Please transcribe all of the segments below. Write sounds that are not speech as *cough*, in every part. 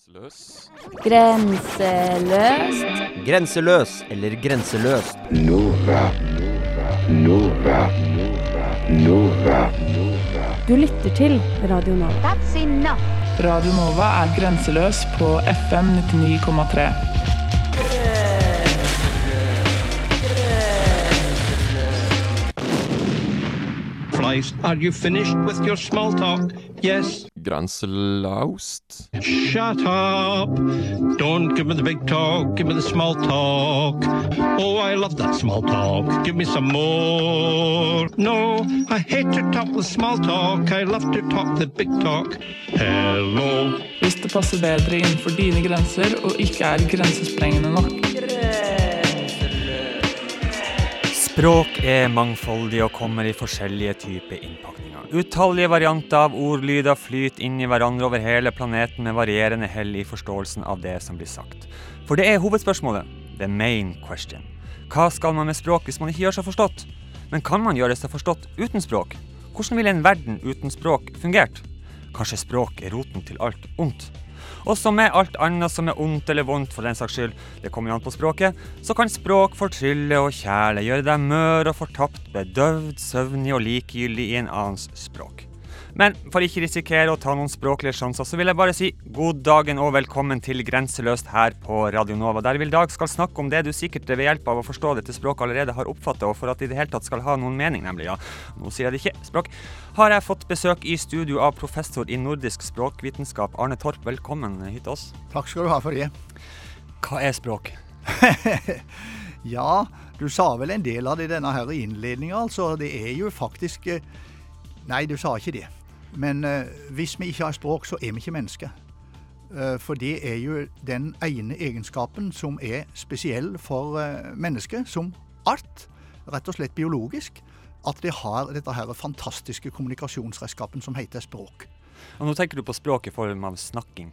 Grenseløs. Grenseløst. Grenseløs eller grenseløst. Nova. Nova. Nova. Du lytter til Radio Nova. That's enough. Radio Nova er grenseløs på FM 99,3. Are you finished with your small talk? Yes. Grenselaust. Shut up. Don't give me the big talk, give me the small talk. Oh, I love that small talk. Give me some more. No, I hate to talk the small talk. I love to talk the big talk. Hello. Hvis det passer bedre innenfor dine grenser og ikke er grensesprengende nok. Språk er mangfoldig og kommer i forskjellige typer innpakninger. Utallige varianter av ordlyder flyter inn i hverandre over hele planeten med varierende hell i forståelsen av det som blir sagt. For det er hovedspørsmålet. The main question. Hva skal man med språk hvis man ikke gjør seg forstått? Men kan man gjøre seg forstått uten språk? Hvordan ville en verden uten språk fungert? Kanskje språk er roten til alt ondt? Og som med alt annet som er ondt eller vondt, for den saks skyld, det kommer jo an på språket, så kan språk fortrylle og kjæle, gjøre deg mør og fortapt, bedøvd, søvnig og likegyldig i en annens språk. Men for ikke risikere å ta noen språklige sjanser, så vil jeg bare si god dagen og velkommen til Grenseløst her på Radio Nova, der vi i dag skal snakke om det du sikkert ved hjelp av å forstå dette språket allerede har oppfattet, og for at det i det hele tatt skal ha noen mening, nemlig, ja, nå sier jeg det ikke, språk, har jeg fått besøk i studio av professor i nordisk språkvitenskap Arne Torp. Velkommen hit til oss. Takk skal du ha for det. Hva er språk? *laughs* Ja, du sa vel en del av det i denne her innledninga, altså. Det er jo faktisk eh, Nei, du sa ikke det. Men eh, hvis vi ikke har språk, så er vi ikke mennesker. Eh, for det er jo den ene egenskapen som er spesiell for eh, mennesket som art. Rett og slett biologisk. At det har dette her fantastiske kommunikasjonsredskapen som heter språk. Og nå tenker du på språk i form av snakking.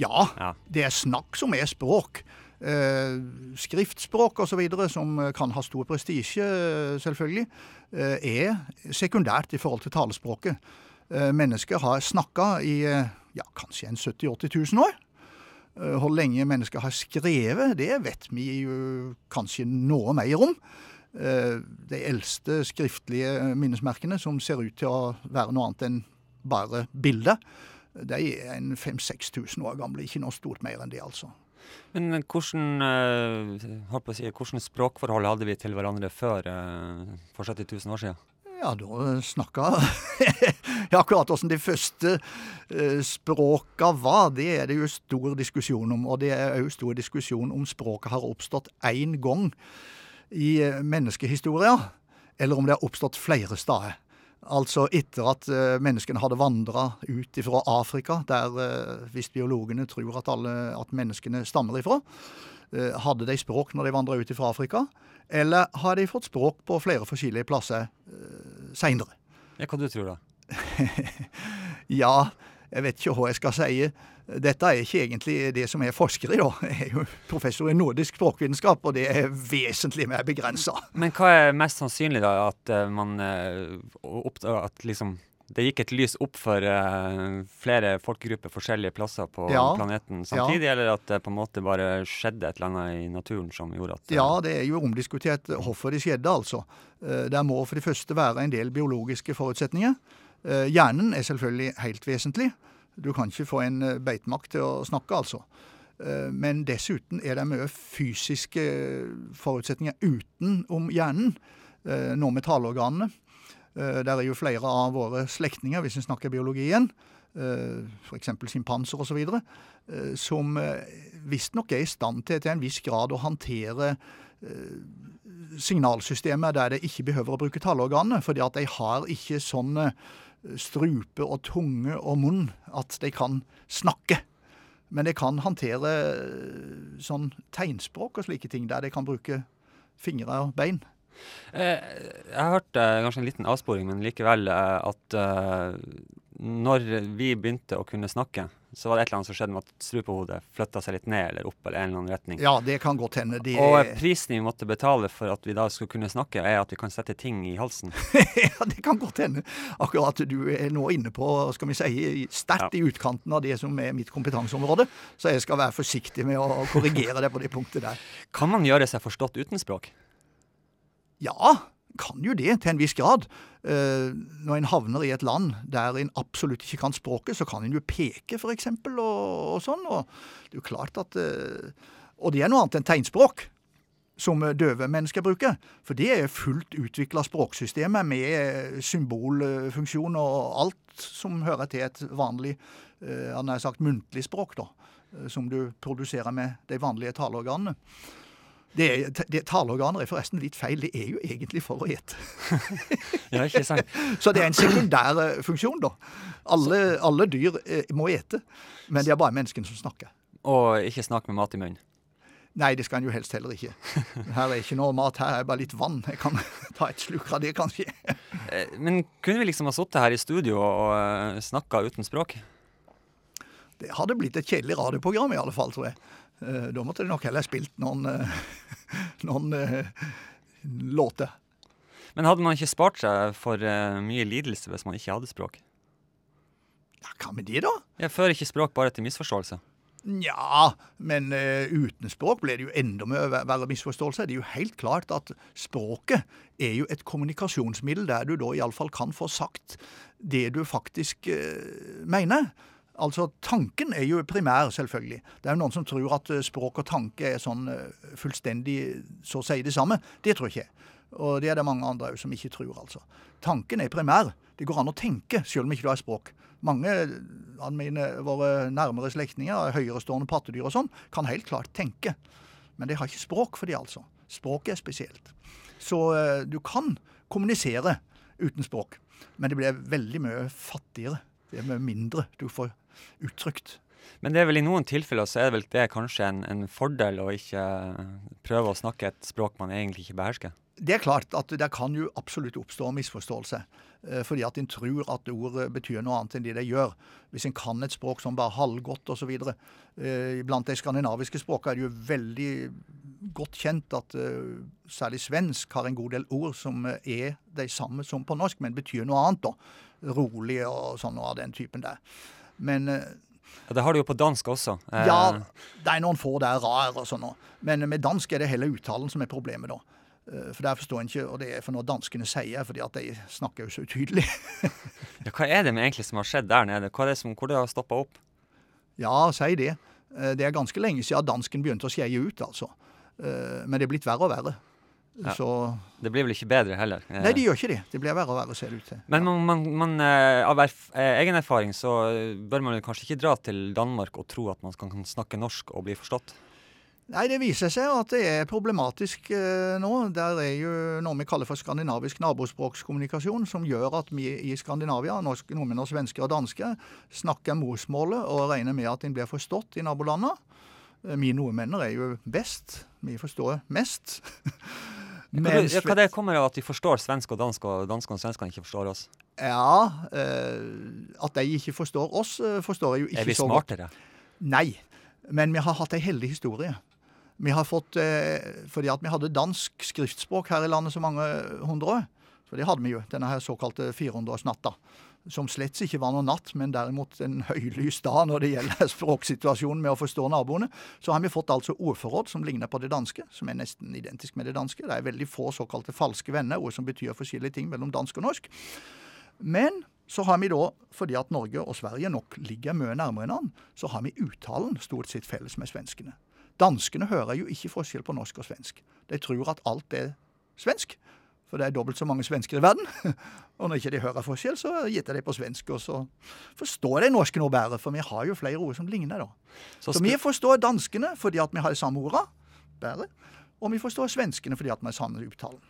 Ja, Ja. det er snakk som er språk. Skriftspråk osv., som kan ha stor prestisje, selvfølgelig, er sekundært i forhold til talespråket. Eh, mennesker har snakka i eh, ja, kanskje en 70 000-80 000 år. Eh, Hvor lenge mennesker har skrevet, det vet vi jo kanskje noe mer om. De eldste skriftlige minnesmerkene, som ser ut til å være noe annet enn bare bilder, de er en 5000-6000 år gamle. Ikke noe stort mer enn det, altså. Men hvordan, si, hvordan språkforhold hadde vi til hverandre før for 70 000 år siden? Ja, da snakka *laughs* Ja, akkurat åssen de første eh, språka var, det er det jo stor diskusjon om. Og det er òg stor diskusjon om språket har oppstått én gang i eh, menneskehistoria, eller om det har oppstått flere steder. Altså etter at eh, menneskene hadde vandra ut fra Afrika, der eh, hvis biologene tror at, alle, at menneskene stammer ifra. Eh, hadde de språk når de vandra ut fra Afrika, eller har de fått språk på flere forskjellige plasser uh, seinere? Ja, hva du tror da? *laughs* Ja, jeg vet ikke hva jeg skal si. Dette er ikke egentlig det som er forsker i, da. Jeg er jo professor i nordisk språkvitenskap, og det er vesentlig mer begrensa. Men hva er mest sannsynlig da, at eh, man oppdager at liksom det gikk et lys opp for uh, flere folkegrupper forskjellige plasser på Ja, planeten samtidig, eller at det på en måte bare skjedde et eller annet i naturen som gjorde at uh, Ja, det er jo omdiskutert hvorfor det skjedde, altså. Uh, Det må for det første være en del biologiske forutsetninger. Eh, Hjernen er selvfølgelig helt vesentlig. Du kan ikke få en eh, beitmakt til å snakke, altså. Eh, Men dessuten er det mye fysiske forutsetninger utenom hjernen. eh, Noe med taleorganene. Eh, Der er jo flere av våre slektninger, hvis vi snakker biologi igjen, f.eks. simpanser osv., eh, som eh, visstnok er i stand til til en viss grad å håndtere signalsystemet der de ikke behøver å bruke taleorganene, fordi at de har ikke sånn eh, strupe og tunge og munn at de kan snakke. Men de kan håndtere eh, sånn tegnspråk og slike ting, der de kan bruke fingre og bein. Eh, Jeg har hørt eh, kanskje en liten avsporing, men likevel eh, at eh, når vi begynte å kunne snakke, så var det et eller annet som skjedde med at strupehodet flytta seg litt ned eller opp eller en eller annen retning. Ja, det kan godt hende. Det Og prisen vi måtte betale for at vi da skulle kunne snakke, er at vi kan sette ting i halsen. *laughs* ja, det kan godt hende. Akkurat du er nå inne på, skal vi si, sterkt Ja. i utkanten av det som er mitt kompetanseområde, så jeg skal være forsiktig med å korrigere det på det punktet der. Kan man gjøre seg forstått uten språk? Ja, kan jo det til en viss grad. Eh, når en havner i et land der en absolutt ikke kan språket, så kan en jo peke, eksempel, og, og sånn. Og det er jo klart at eh, Og det er noe annet enn tegnspråk. Som eh, døve mennesker bruker. For det er fullt utvikla språksystemet med symbolfunksjon og alt som hører til et vanlig, eh, han har sagt muntlig språk, da. eh, Som du produserer med de vanlige taleorganene. Det, det Taleorganer er forresten litt feil. Det er jo egentlig for å ete. *laughs* Ja, ikke sant? Så det er en sekundær eh, funksjon, da. Alle, alle dyr eh, må ete, men det er bare menneskene som snakker. Og ikke snakk med mat i munnen. Nei, det skal en jo helst heller ikke. Her er ikke noe mat, her er bare litt vann. Jeg kan *laughs* ta et sluk av det, kanskje. *laughs* Eh, Men kunne vi liksom ha sittet her i studio og uh, snakka uten språk? Det hadde blitt et kjedelig radioprogram, i alle fall, tror jeg. Eh, Da måtte det nok heller spilt noen, eh, *laughs* noen eh, låter. Men hadde man ikke spart seg for mye lidelse hvis man ikke hadde språk? Ja, hva med det, da? Jeg fører ikke språk bare til misforståelse. Nja, men uh, uten språk blir det jo enda mer ver- verre misforståelse. Det er jo helt klart at språket er jo et kommunikasjonsmiddel der du da iallfall kan få sagt det du faktisk uh, mener. Altså, Tanken er jo primær, selvfølgelig. Det er jo noen som tror at eh, språk og tanke er sånn eh, fullstendig så å si det samme. Det tror ikke jeg. Og det er det mange andre òg som ikke tror, altså. Tanken er primær. Det går an å tenke, selv om ikke du har språk. Mange av mine, våre nærmere slektninger, høyerestående pattedyr og sånn, kan helt klart tenke. Men de har ikke språk for de, altså. Språket er spesielt. Så eh, du kan kommunisere uten språk, men det blir veldig mye fattigere. Det er mye mindre du får uttrykt. Men det er vel i noen tilfeller så er det vel det kanskje en, en fordel å ikke prøve å snakke et språk man egentlig ikke behersker. Det er klart at det kan jo absolutt oppstå misforståelse. eh, Fordi at en tror at ord eh, betyr noe annet enn det de gjør. Hvis en kan et språk som bare halvgodt osv. Blant de skandinaviske språkene er det jo veldig godt kjent at eh, særlig svensk har en god del ord som eh, er de samme som på norsk, men betyr noe annet. da. Rolig og sånn og av den typen der. Men eh, Ja, det har du jo på dansk også. Eh, ja, det er noen få der rar og sånn. Men med dansk er det heller uttalen som er problemet, da. Eh, For der forstår en ikke, og det er for noe danskene sier, fordi at de snakker jo så utydelig. *laughs* ja, hva er det med egentlig som har skjedd der nede? Hva er det som, hvor det har stoppa opp? Ja, si det. Det er ganske lenge siden dansken begynte å skeie ut, altså. Men det er blitt verre og verre. Ja. Så Det blir vel ikke bedre heller? Nei, det gjør ikke det. Det blir verre og verre, ser det ut til. Men man, man, man, eh, av erf eh, egen erfaring så eh, bør man kanskje ikke dra til Danmark og tro at man kan, snakke norsk og bli forstått? Nei, det viser seg at det er problematisk eh, nå. Der er jo noe vi kaller for skandinavisk nabospråkskommunikasjon, som gjør at vi i Skandinavia, norsk, nordmenn og svensker og dansker, snakker morsmålet og regner med at en blir forstått i nabolandene. Vi nordmenn er jo best. Vi forstår mest. *laughs* Hva, hva det kommer av at vi forstår svensk og dansk, og danskene og svenskene ikke forstår oss? Ja, uh, at de ikke forstår oss, eh, forstår jeg jo ikke så godt. Er vi smartere? Nei, men vi har hatt ei heldig historie. Vi har fått, uh, fordi at vi hadde dansk skriftspråk her i landet så mange hundre år. For det hadde vi jo, denne her såkalte 400-årsnatta. Som slett ikke var noen natt, men derimot en høylys dag når det gjelder språksituasjonen med å forstå naboene. Så har vi fått altså ordforråd som ligner på det danske, som er nesten identisk med det danske. Det er veldig få såkalte falske venner, ord som betyr forskjellige ting mellom dansk og norsk. Men så har vi da, fordi at Norge og Sverige nok ligger mye nærmere hverandre, så har vi uttalen stort sett felles med svenskene. Danskene hører jo ikke forskjell på norsk og svensk. De tror at alt er svensk, for det er dobbelt så mange svensker i verden. *laughs* Og når ikke de hører forskjell, så gjetter de på svensk, og så forstår de norsk noe bedre, for vi har jo flere ord som ligner, da. Så vi forstår danskene fordi at vi har de samme orda, bedre, og vi forstår svenskene fordi at vi har samme uttalen.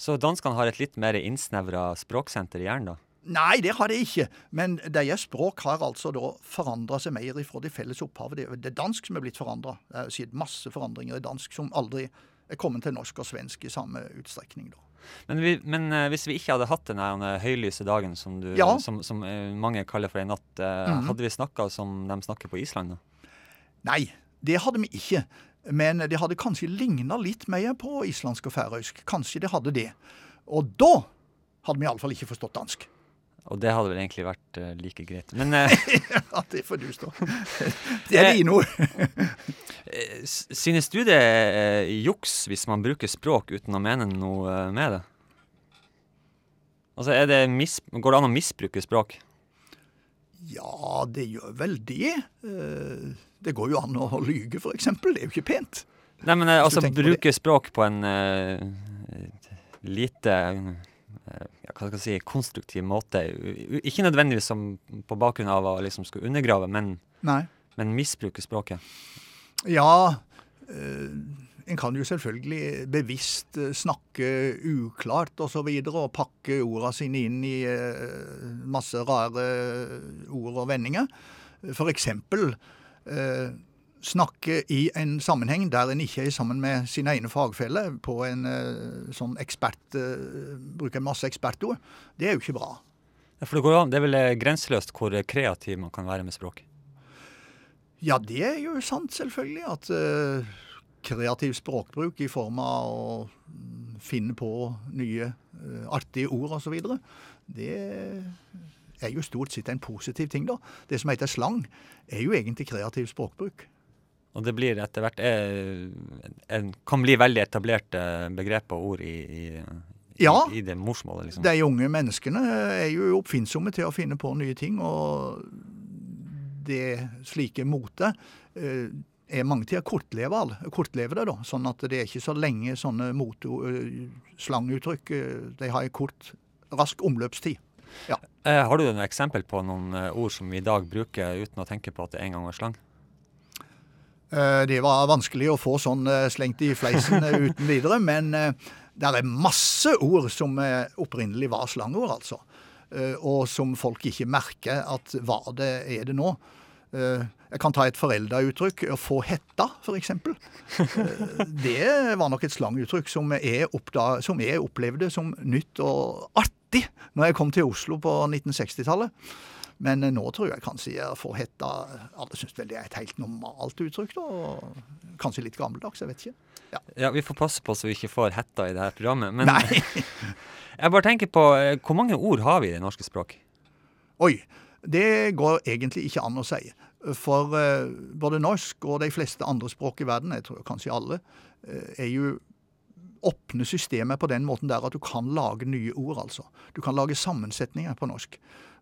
Så danskene har et litt mer innsnevra språksenter i hjernen, da? Nei, det har de ikke. Men deres språk har altså da forandra seg mer ifra det felles opphavet. Det er dansk som er blitt forandra. Det er masse forandringer i dansk som aldri er kommet til norsk og svensk i samme utstrekning. da. Men, vi, men eh, hvis vi ikke hadde hatt den høylyse dagen som, du, Ja. som, som eh, mange kaller for en natt, mm. Hadde vi snakka som de snakker på Island? da? Nei, det hadde vi ikke. Men det hadde kanskje ligna litt mer på islandsk og færøysk. Kanskje det hadde det. Og da hadde vi iallfall ikke forstått dansk. Og det hadde vel egentlig vært uh, like greit. Men uh, *laughs* Ja, det får du stå. Det er dine ord. *laughs* eh, synes du det er juks hvis man bruker språk uten å mene noe med det? Altså, det Går det an å misbruke språk? Ja, det gjør vel det. Det går jo an å lyge, eksempel. Det er jo ikke pent. Nei, men altså, bruke språk på en uh, lite hva skal jeg si, konstruktiv måte. Ikke nødvendigvis som på bakgrunn av å liksom skulle undergrave, men, Nei. men misbruke språket. Ja, Øh en kan jo selvfølgelig bevisst eh, snakke uklart og så videre, og pakke orda sine inn i eh, masse rare ord og vendinger. For eksempel eh, snakke i en sammenheng der en ikke er sammen med sine egne fagfeller på en eh, sånn ekspert, eh, bruker masse ekspertord. Det er jo ikke bra. Ja, For det, går an, det er vel eh, grenseløst hvor kreativ man kan være med språk. Ja, det er jo sant, selvfølgelig. At uh, kreativ språkbruk i form av å finne på nye uh, artige ord osv., det er jo stort sett en positiv ting, da. Det som heter slang, er jo egentlig kreativ språkbruk. Og det blir etter hvert eh, en, kan bli veldig etablerte begreper og ord i, i, Ja. i, i det morsmålet. liksom. De unge menneskene er jo oppfinnsomme til å finne på nye ting, og det slike motet eh, er mange tider kortlevende, kortlevende da, sånn at det er ikke så lenge sånne eh, slanguttrykk de har en kort, rask omløpstid. Ja. har du noen eksempel på noen ord som vi i dag bruker uten å tenke på at det en gang var slang? Eh, Det var vanskelig å få sånn eh, slengt i fleisen eh, uten videre, men det er masse ord som opprinnelig var slangord, altså. Og som folk ikke merker at hva det, er det nå. Jeg kan ta et foreldreuttrykk. Å få hetta, f.eks. Det var nok et slanguttrykk som jeg, som jeg opplevde som nytt og artig når jeg kom til Oslo på 1960-tallet. Men eh, nå tror jeg kanskje jeg får hetta Alle syns vel det er et helt normalt uttrykk, da. Kanskje litt gammeldags, jeg vet ikke. Ja, Vi får passe på så vi ikke får hetta i det her programmet. Men Nei. *laughs* jeg bare tenker på eh, hvor mange ord har vi i det norske språk? Oi. Det går egentlig ikke an å si. For eh, både norsk og de fleste andre språk i verden, jeg tror kanskje alle, er jo åpne systemet på den måten der at du kan lage nye ord, altså. Du kan lage sammensetninger på norsk.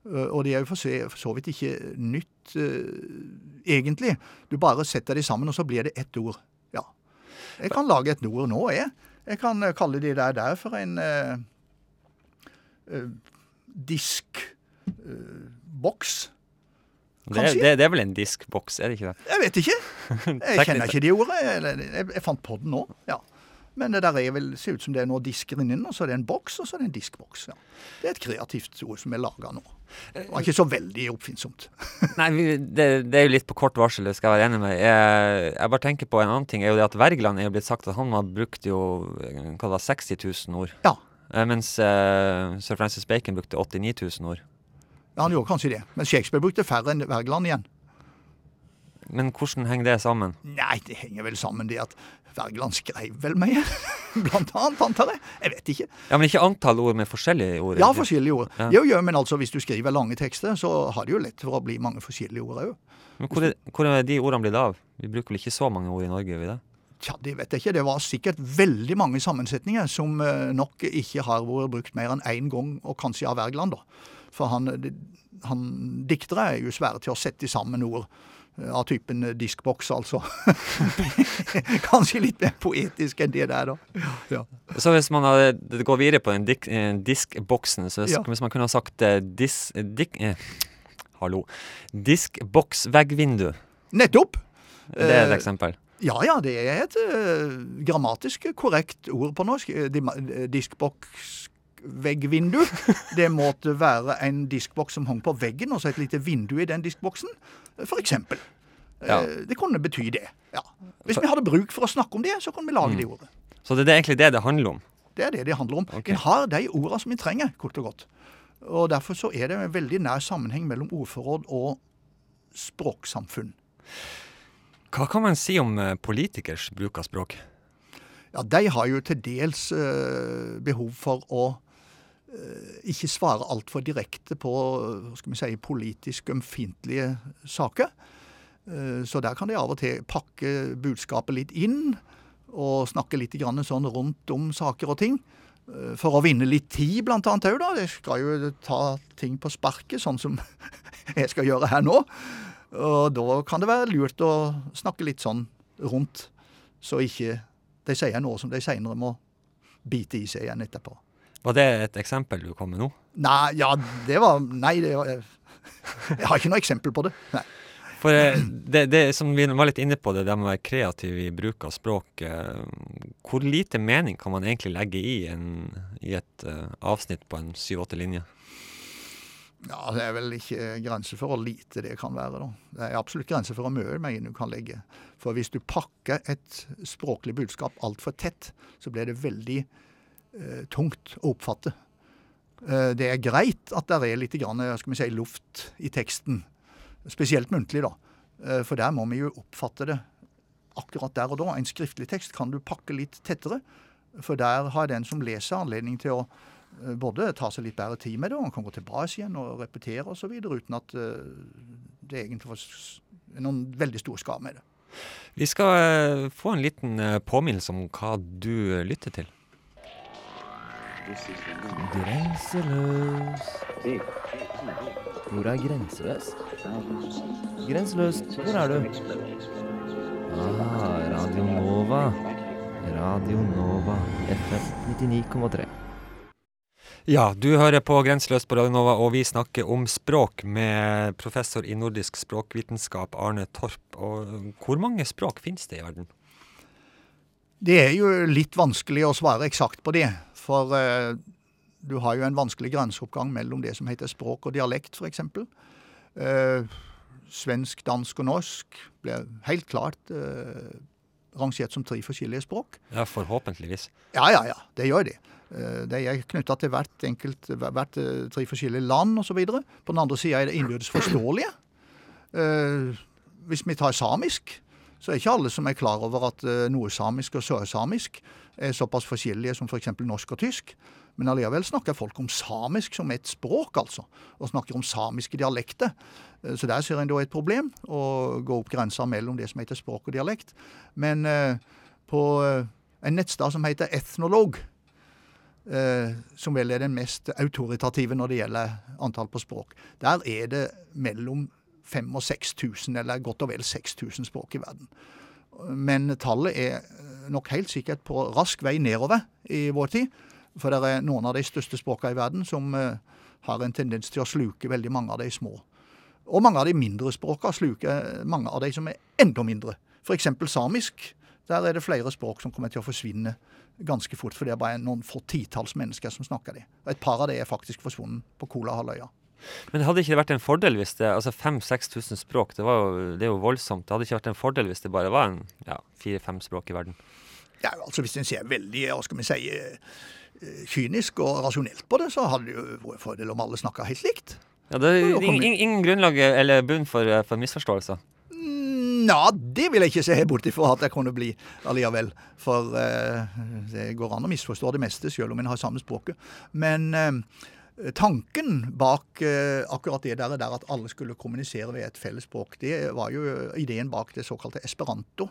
Eh, Og det er jo for så, vidt ikke nytt eh, egentlig. Du bare setter de sammen, og så blir det ett ord. Ja. Jeg kan lage et ord nå, jeg. Jeg kan eh, kalle de der der for en eh, eh, diskboks. Det, er- Kanskje. det, det er vel en diskboks, er det ikke det? Jeg vet ikke. *laughs* Jeg kjenner ikke de ordene. Jeg, jeg, jeg fant på den nå. ja. Men det der er vel, ser ut som det er noe disker inni den, og så er det en boks, og så er det en diskboks. Ja. Det er et kreativt ord som er laga nå. Det var ikke så veldig oppfinnsomt. *laughs* Nei, det, det er jo litt på kort varsel, det skal jeg være enig med. Jeg, jeg bare tenker på en annen ting. er jo det at Wergeland er jo blitt sagt at han har brukt jo eh, hva var, 60 000 ord. Ja. Eh, Mens uh, sir Francis Bacon brukte 89 000 ord. Ja, Han gjorde kanskje det. Men Shakespeare brukte færre enn Wergeland igjen. Men hvordan henger det sammen? Nei, det henger vel sammen det at Wergeland skrev vel mye, *laughs* blant annet, antar jeg. Jeg vet ikke. Ja, Men ikke antall ord med forskjellige ord? Ja, forskjellige ord. Ja. Jo, jo, men altså, hvis du skriver lange tekster, så har det jo lett for å bli mange forskjellige ord òg. Men hvor er, hvor er de ordene blitt av? Vi bruker vel ikke så mange ord i Norge, gjør vi det? Tja, det vet jeg ikke. Det var sikkert veldig mange sammensetninger som eh, nok ikke har vært brukt mer enn én gang, og kanskje av Wergeland, da. For han, han diktere er jo svære til å sette sammen ord av typen eh, diskboks, altså. *laughs* kanskje litt mer poetisk enn det der, da. Ja. Så hvis man hadde går videre på den dik, eh, diskboksen, så Ja. hvis man kunne ha sagt eh, dis... eh, Dik, eh, hallo. Diskboksveggvindu. Nettopp! Det er et Eh, eksempel. Ja, ja, det er et eh, grammatisk korrekt ord på norsk. Eh, eh, Det måtte være en diskboks som hang på veggen, og så et lite vindu i den diskboksen, f.eks. eksempel. Eh, Ja. Det kunne bety det. ja. Hvis vi hadde bruk for å snakke om det, så kunne vi lage Mm. det ordet. Så det er egentlig det det handler om. Det er det det handler om. Okay. En har de ordene som en trenger, kort og godt. Og Derfor så er det en veldig nær sammenheng mellom ordforråd og språksamfunn. Hva kan man si om eh, politikers bruk av språk? Ja, De har jo til dels eh, behov for å ikke svarer altfor direkte på skal vi si, politisk ømfintlige saker. Eh, så der kan de av og til pakke budskapet litt inn og snakke litt sånn rundt om saker og ting. Eh, For å vinne litt tid, blant annet òg, da. Jeg skal jo ta ting på sparket, sånn som *laughs* jeg skal gjøre her nå. Og da kan det være lurt å snakke litt sånn rundt, så ikke de sier noe som de seinere må bite i seg igjen etterpå. Var det et eksempel du kom med nå? Nei, ja, det var Nei, det var Jeg har ikke noe eksempel på det. Nei. For eh, det, det som vi var litt inne på, det der med å være kreativ i bruk av språk. eh, Hvor lite mening kan man egentlig legge i, en, i et eh, avsnitt på en syv-åtte linjer? Ja, Det er vel ikke grenser for hvor lite det kan være. da. Det er absolutt grenser for hvor mye mening du kan legge. For hvis du pakker et språklig budskap altfor tett, så blir det veldig tungt å oppfatte. Eh, det er greit at det er litt grann, eh, si, luft i teksten, spesielt muntlig, da. Eh, for der må vi jo oppfatte det akkurat der og da. En skriftlig tekst kan du pakke litt tettere, for der har den som leser anledning til å eh, både ta seg litt bedre tid med det, og han kan gå tilbake igjen og repetere osv. uten at eh, det egentlig er noen veldig stor skade med det. Vi skal eh, få en liten eh, påminnelse om hva du eh, lytter til. Grenseløs. Hvor er grenseløs? Grenseløs, hvor er du? Ah, Radio Nova. Radio Nova, FM 99,3. Ja, du hører på Grenseløst på Radio Nova, og vi snakker om språk med professor i nordisk språkvitenskap Arne Torp. Og hvor mange språk finnes det i verden? Det er jo litt vanskelig å svare eksakt på det, for eh, du har jo en vanskelig grenseoppgang mellom det som heter språk og dialekt, f.eks. Eh, svensk, dansk og norsk blir helt klart eh, rangert som tre forskjellige språk. Ja, forhåpentligvis. Ja, ja, ja, det gjør de. Eh, De er knytta til hvert enkelt, hvert eh, tre forskjellige land osv. På den andre sida er det innbyrdes forståelige. Eh, Hvis vi tar samisk, så er ikke alle som er klar over at noe samisk og sørsamisk er såpass forskjellige som f.eks. norsk og tysk. Men allikevel snakker folk om samisk som et språk, altså. Og snakker om samiske dialekter. Eh, Så der ser en da et problem, å gå opp grensa mellom det som heter språk og dialekt. Men eh, på eh, en nettsted som heter Ethnolog, eh, som vel er den mest autoritative når det gjelder antall på språk. Der er det mellom 5000 og 6000, eller godt og vel 6000 språk i verden. Men tallet er nok helt sikkert på rask vei nedover i vår tid. For det er noen av de største språkene i verden som eh, har en tendens til å sluke veldig mange av de små. Og mange av de mindre språkene sluker mange av de som er enda mindre. F.eks. samisk. Der er det flere språk som kommer til å forsvinne ganske fort, for det er bare noen få titalls mennesker som snakker det. Et par av de er faktisk forsvunnet på Kolahalvøya. Men hadde ikke det vært en fordel hvis det Altså 5000-6000 språk, det, var jo, det er jo voldsomt. Det hadde ikke vært en fordel hvis det bare var en ja, fire-fem språk i verden. Ja, altså Hvis en ser veldig hva skal vi si, eh, kynisk og rasjonelt på det, så hadde det jo vært en fordel om alle snakka helt likt. Ja, det er ingen, ingen, grunnlag eller bunn for, eh, for misforståelser. Nja, det vil jeg ikke se bort ifra at det kunne bli alliavel. For eh, det går an å misforstå det meste, selv om en har samme språket. Men eh, tanken bak eh, akkurat det der, der at alle skulle kommunisere ved et felles språk, det var jo ideen bak det såkalte esperanto.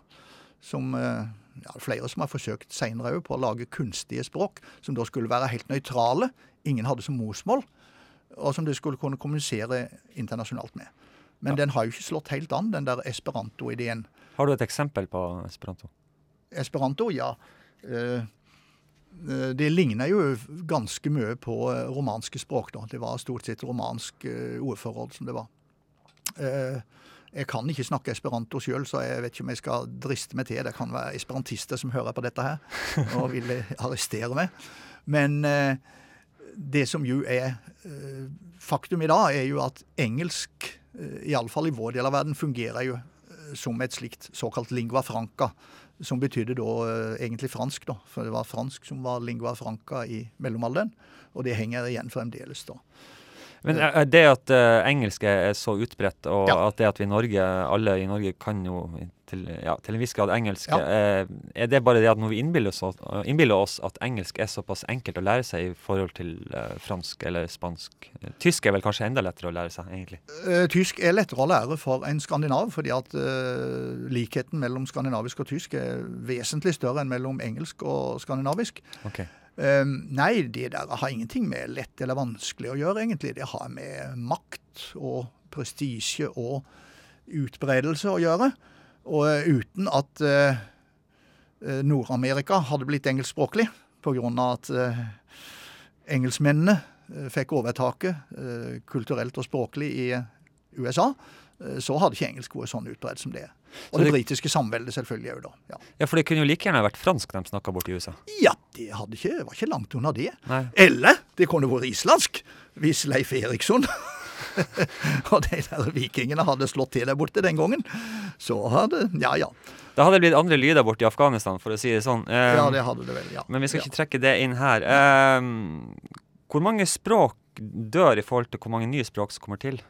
Som eh, ja, flere som har forsøkt seinere òg på å lage kunstige språk, som da skulle være helt nøytrale. Ingen hadde som morsmål. Og som de skulle kunne kommunisere internasjonalt med. Men den har jo ikke slått helt an, den der esperanto-ideen. Har du et eksempel på esperanto? Esperanto, ja. Eh, Det ligner jo ganske mye på eh, romanske språk. da. Det var stort sett romansk eh, ordforråd som det var. Eh, Jeg kan ikke snakke esperanto sjøl, så jeg vet ikke om jeg skal driste meg til. Det kan være esperantister som hører på dette her *laughs* og vil arrestere meg. Men eh, det som jo er eh, faktum i dag, er jo at engelsk, eh, iallfall i vår del av verden, fungerer jo eh, som et slikt såkalt lingua franca, som betydde da eh, egentlig fransk, da. For det var fransk som var lingua franca i mellomalderen, og det henger igjen fremdeles, da. Men er det at uh, engelsk er så utbredt, og Ja. at det at vi i Norge, alle i Norge kan jo til, ja, til en viss grad engelsk, Ja. eh, er det bare det at når vi innbiller oss, innbiller oss at engelsk er såpass enkelt å lære seg i forhold til uh, fransk eller spansk? Tysk er vel kanskje enda lettere å lære seg, egentlig? Eh, Tysk er lettere å lære for en skandinav, fordi at uh, likheten mellom skandinavisk og tysk er vesentlig større enn mellom engelsk og skandinavisk. Ok. Eh, nei, det der har ingenting med lett eller vanskelig å gjøre, egentlig. Det har med makt og prestisje og utbredelse å gjøre. Og eh, uten at eh, eh, Nord-Amerika hadde blitt engelskspråklig, pga. at engelskmennene fikk overtaket kulturelt og språklig i USA, så hadde ikke engelsk vært sånn utbredt som det er. Så Og det det- britiske samveldet selvfølgelig òg, da. Ja. Ja, for det kunne jo like gjerne vært fransk de snakka borti USA. ja, det ikke, var ikke langt unna det. Nei. Eller det kunne vært islandsk, hvis Leif Eriksson *laughs* og de der vikingene hadde slått til der borte den gangen. Så hadde Ja, ja. Da hadde det blitt andre lyder borte i Afghanistan, for å si det sånn. Um, Ja, det hadde det vel, ja. Men vi skal Ja. ikke trekke det inn her. Um, hvor mange språk dør i forhold til hvor mange nye språk som kommer til?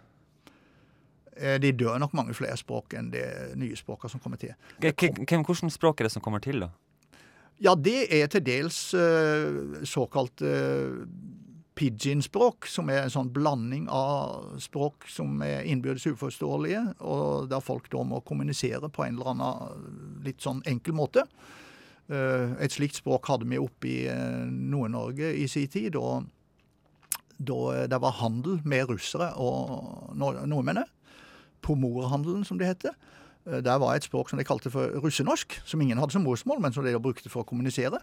Eh, De dør nok mange flere språk enn de nye språkene som kommer til. Hvem- Hvilke språk er det som kommer til, da? Ja, det er til dels uh, såkalt uh, pidgin-språk, som er en sånn blanding av språk som er innbyrdes uforståelige, og der folk da må kommunisere på en eller annen litt sånn enkel måte. Et slikt språk hadde vi oppe i Nord-Norge i sin tid, da, da det var handel med russere og nord nordmenn. Pomorhandelen, som det heter. Eh, Der var et språk som de kalte for russenorsk, som ingen hadde som morsmål, men som de brukte for å kommunisere.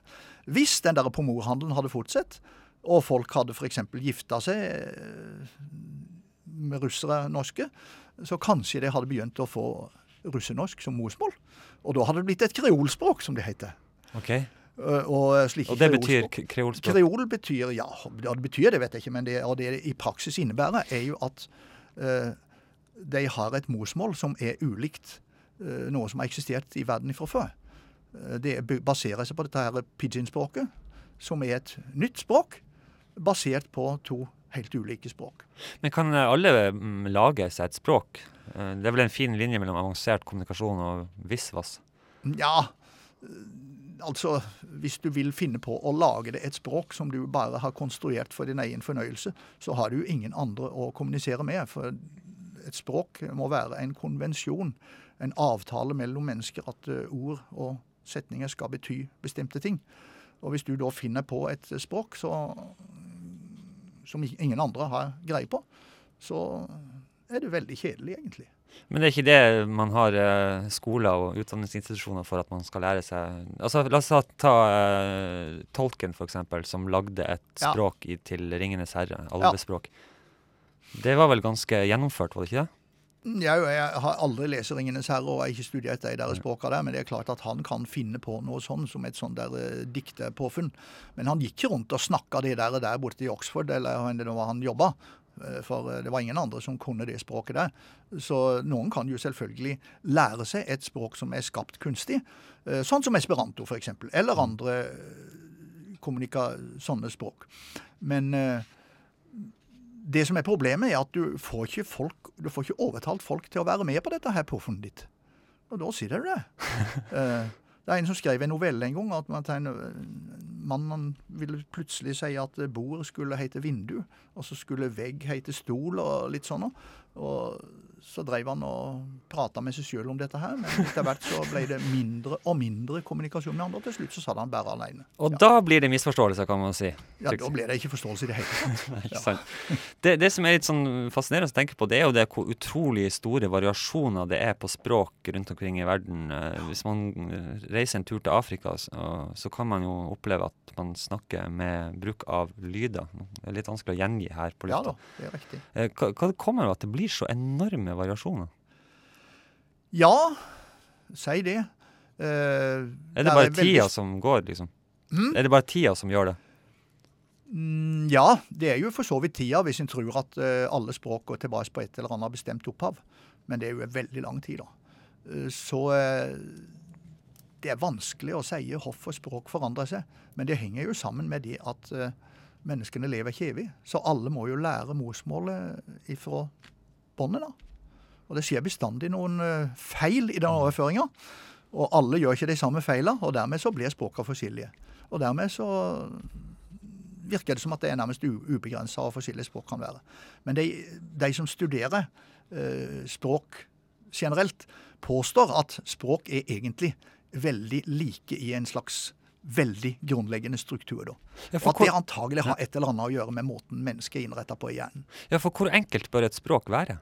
Hvis den der pomorhandelen hadde fortsatt, og folk hadde f.eks. gifta seg eh, med russere norske, så kanskje de hadde begynt å få russenorsk som morsmål. Og da hadde det blitt et kreolspråk, som det heter. Ok. Eh, Og, Og det betyr kreolspråk- Kreol betyr Ja, det betyr det vet jeg ikke, men det det i praksis innebærer, er jo at eh, de har et morsmål som er ulikt eh, noe som har eksistert i verden fra før. Eh, det baserer seg på dette her pidgin-språket, som er et nytt språk, basert på to helt ulike språk. Men kan eh, alle mm, lage seg et språk? Det er vel en fin linje mellom avansert kommunikasjon og visvas? Ja, altså hvis du vil finne på å lage det et språk som du bare har konstruert for din egen fornøyelse, så har du ingen andre å kommunisere med. For et språk må være en konvensjon, en avtale mellom mennesker at eh, ord og setninger skal bety bestemte ting. Og hvis du da finner på et språk så, som ingen andre har greie på, så er det veldig kjedelig, egentlig. Men det er ikke det man har eh, skoler og utdanningsinstitusjoner for at man skal lære seg Altså, La oss ta, eh, Tolkien, for eksempel, som lagde et Ja. språk i, til 'Ringenes herre', alvespråk. Det var vel ganske gjennomført, var det ikke det? Ja, jeg har aldri lest 'Ringenes herre' og har ikke studert de der språka der, men det er klart at han kan finne på noe sånn som et sånn der uh, diktepåfunn. Men han gikk ikke rundt og snakka det der der borte i Oxford, eller hvor det var han jobba. Eh, For eh, det var ingen andre som kunne det språket der. Så noen kan jo selvfølgelig lære seg et språk som er skapt kunstig. eh, Sånn som esperanto, f.eks. Eller andre eh, kommunika sånne språk. Men eh, det som er problemet, er at du får ikke folk, du får ikke overtalt folk til å være med på dette her påfunnet ditt. Og da sitter du det. *laughs* Eh, Det er en som skrev en novelle en gang. at man Mannen ville plutselig si at bord skulle hete vindu, og så skulle vegg hete stol, og litt sånn. Og så drev han og prata med seg sjøl om dette her, men etter hvert så ble det mindre og mindre kommunikasjon med andre. Til slutt så satt han bare aleine. Og da blir det misforståelser, kan man si. Ja, da blir det ikke forståelse i det hele tatt. *laughs* Det, det som er litt sånn fascinerende å tenke på, det er jo det hvor utrolig store variasjoner det er på språk rundt omkring i verden. Eh, Hvis man eh, reiser en tur til Afrika, så, kan man jo oppleve at man snakker med bruk av lyder. Det er litt vanskelig å gjengi her på Ja da, det er riktig. Eh, Hva, hva kommer av at det blir så enorme variasjoner? Ja, si det. Uh, Er det bare veldig- tida som går, liksom? Mm? Er det bare tida som gjør det? Mm, ja, det er jo for så vidt tida, hvis en tror at uh, alle språk går tilbake på et eller annet bestemt opphav. Men det er jo en veldig lang tid, da. Uh, så det er vanskelig å si hvorfor språk forandrer seg. Men det henger jo sammen med det at menneskene lever ikke evig. Så alle må jo lære morsmålet ifra båndet, da. Og det skjer bestandig noen eh, feil i den overføringa. Og alle gjør ikke de samme feilene, og dermed så blir språka forskjellige. Og dermed så virker det som at det er nærmest ubegrensa hvor forskjellige språk kan være. Men de, de som studerer eh, språk generelt, påstår at språk er egentlig veldig like i en slags veldig grunnleggende struktur. da. Ja, Og at det antagelig har et eller annet å gjøre med måten mennesket er innretta på i hjernen. ja, for hvor enkelt bør et språk være?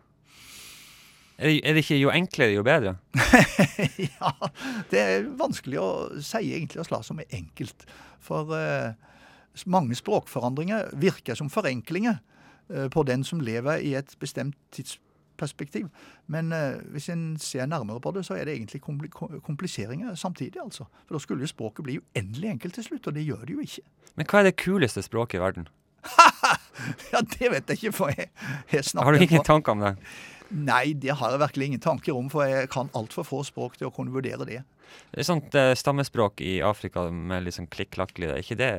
Er det, er det ikke jo enklere, jo bedre? *laughs* ja, det er vanskelig å si egentlig å slå som er enkelt. For eh, mange språkforandringer virker som forenklinger eh, på den som lever i et bestemt tidsperspektiv. Men eh, hvis en ser nærmere på det, så er det egentlig kompli kompliseringer samtidig. altså. For da skulle jo språket bli uendelig enkelt til slutt, og det gjør det jo ikke. Men hva er det kuleste språket i verden? *laughs* Ja, det vet jeg ikke, for jeg, jeg snakker Har du ingen tanker om det? Nei, det har jeg virkelig ingen tanker om, for jeg kan altfor få språk til å kunne vurdere det. Det er sånt eh, stammespråk i Afrika med litt sånn klikk-klakk-lyd. Er ikke det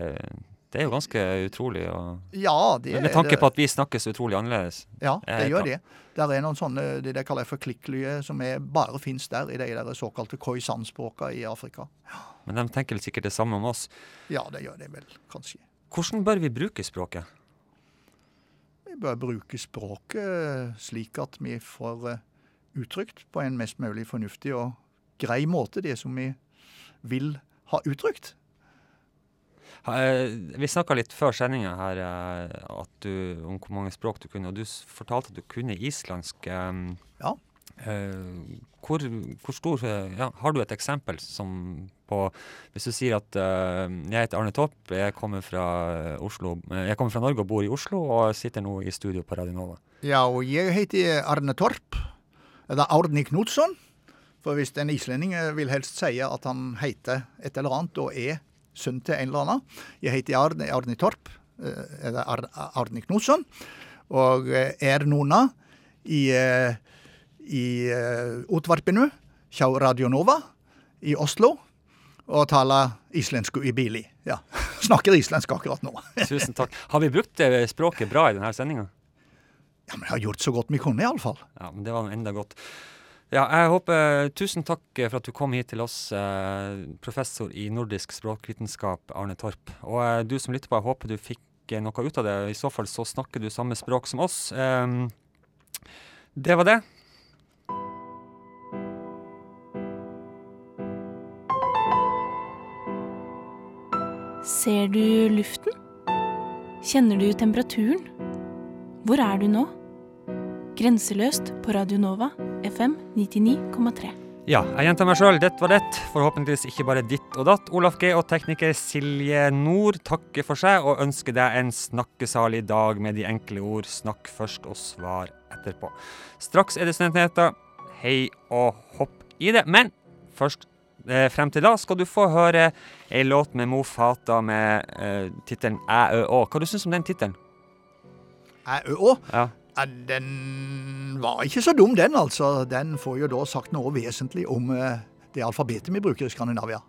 Det er jo ganske utrolig. Og, Ja, det med er tanke det. på at vi snakker så utrolig annerledes. Ja, det gjør det. Der er noen sånne det de kaller for klikklyer, som er, bare fins der i de der såkalte khoisan-språka i Afrika. Men de tenker sikkert det samme om oss. Ja, det gjør de vel, kanskje. Hvordan bør vi bruke språket? Vi bør bruke språket slik at vi får eh, uttrykt på en mest mulig fornuftig og grei måte det som vi vil ha uttrykt. Eh, Vi snakka litt før sendinga her eh, at du, om hvor mange språk du kunne, og du fortalte at du kunne islandsk. eh, Ja. Eh, hvor, hvor stor eh, ja, Har du et eksempel som på Hvis du sier at uh, jeg heter Arne Topp, jeg kommer fra Oslo, jeg kommer fra Norge og bor i Oslo, og sitter nå i studio på Radio Nova. Ja, og jeg heter Arne Torp. Eller Arni Knutson. For hvis en islending vil helst si at han heter et eller annet og er sønn til en eller annen Jeg heter Arne, Arne Torp, eller Arne Knutson, og er nona i, eh, i eh, utvarpinu hjá Radio Nova i Oslo. Og taler islensk i bili. Ja. *laughs* Snakker islensk akkurat nå. *laughs* Tusen takk. Har vi brukt det språket bra i denne sendinga? Ja, men jeg har gjort så godt vi kunne, iallfall. Ja, men det var enda godt. Ja, jeg håper Tusen takk for at du kom hit til oss, eh, professor i nordisk språkvitenskap, Arne Torp. Og eh, du som lytter på, jeg håper du fikk eh, noe ut av det. I så fall så snakker du samme språk som oss. Ehm, det var det. Ser du luften? Kjenner du temperaturen? Hvor er du nå? Grenseløst på Radio Nova, FM 99,3. Ja, jeg gjentar meg sjøl. Dette var det. Forhåpentligvis ikke bare ditt og datt. Olaf G og tekniker Silje Nord takker for seg og ønsker deg en snakkesalig dag med de enkle ord. Snakk først og svar etterpå. Straks er det Studentnyheter. Hei og hopp i det. Men først frem til da skal du få høre ei låt med Mo Fata med eh, tittelen Æ ø å. Hva du syns du om den tittelen? Æ-ø-å. Ja. Ja, den var ikke så dum, den altså. Den får jo da sagt noe vesentlig om eh, det alfabetet vi bruker i Skandinavia.